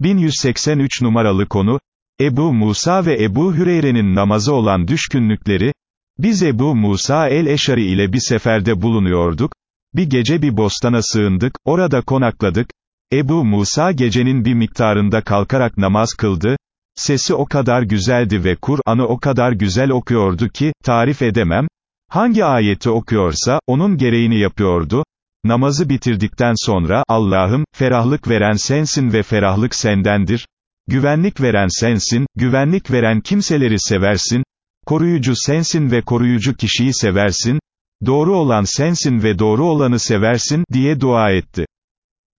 1183 numaralı konu, Ebu Musa ve Ebu Hüreyre'nin namazı olan düşkünlükleri, biz Ebu Musa el-Eşari ile bir seferde bulunuyorduk, bir gece bir bostana sığındık, orada konakladık, Ebu Musa gecenin bir miktarında kalkarak namaz kıldı, sesi o kadar güzeldi ve Kur'an'ı o kadar güzel okuyordu ki, tarif edemem, hangi ayeti okuyorsa, onun gereğini yapıyordu, namazı bitirdikten sonra, Allah'ım, ferahlık veren sensin ve ferahlık sendendir, güvenlik veren sensin, güvenlik veren kimseleri seversin, koruyucu sensin ve koruyucu kişiyi seversin, doğru olan sensin ve doğru olanı seversin, diye dua etti.